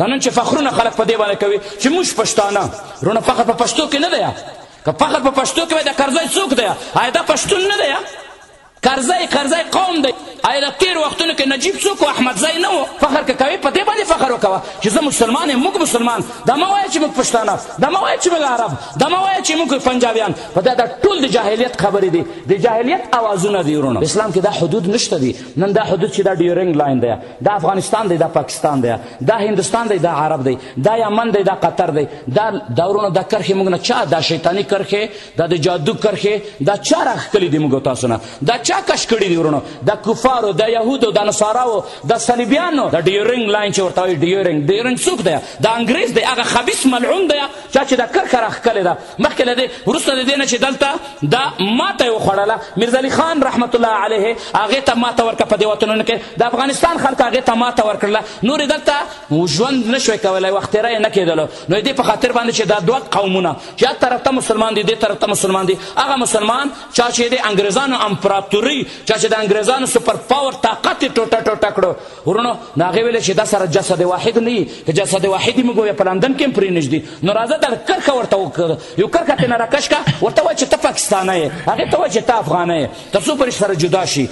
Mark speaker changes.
Speaker 1: دا نن چې فخرونه خلک په دې باندې کوي چې موږ پښتانه رونه فخر په پښتو کې نه دی که فخر په پښتو کې وای دا کرزی څوک دی آیا دا پښتون نه دی کرزی کرزی قوم دی آیا د تیر وختونو کې نجیب څوک و احمدزی نه و فخر که کوي په دې باندې فخر وکوه چې زه مسلمان یم موږ مسلمان دا مه وایه چې موږ پښتانه دا مه وایه چې موږ عرب دا مه وایه چې موږ پنجابیان په دا دا ټول د جاهلیت خبرې دي د جاهلیت اوازونه دي ورونو اسلام کې دا حدود نشته دي نن دا حدود چې دا ډیورنګ لاین دی دا افغانستان دی دا پاکستان دی دا هندوستان دی دا عرب دی دا یمن دی دا قطر دی دا دا ورونه دا کرښې موږ نه چا دا شیطاني کرښې دا د جادو کرښې دا چا راښکلي دي موږ تاسو نه دا چا کش کړي دي ورونو دا کفارو دا یهودو دا نصاراو دا صلیبیانو دا ډیورنګ لاین چې ورته وایي ډیورنګ ډیورنګ څوک دی دا انګریز دی هغه خبیث ملعون دی چا چې دا کرښه راښکلې ده مخکې له دې وروسته د دې نه چې دلته دا ماته یې وخوړله میرزعلي خان رحمت الله علیه هغې ته ماته ورکړه په دې وطنونو کې د افغانستان خلکو هغې ته ماته ورکړله نور دلته ژوند نه شوی کولی وختیره یې نه کېدلو نو د دې په خاطر باندې چې دا دوه قومونه چې هر طرف ته مسلمان دي دې طرف ته مسلمان دي هغه مسلمان چا چې د انګریزانو امپراتوري چا چې د انګریزانو سپر پاور طاقت یې ټوټه ټوټه کړو ورونو ناغه ویل چې دا سره جسد واحد نه یي که جسد واحد موږ وې په لندن کې پرې نږدې نو راځه دا کرخه ورته وکړه یو کرخه تنه راکش کا ورته وای چې ته پاکستانه یې هغه ته وای چې ته افغانه یې تر څو پرې سره جدا شي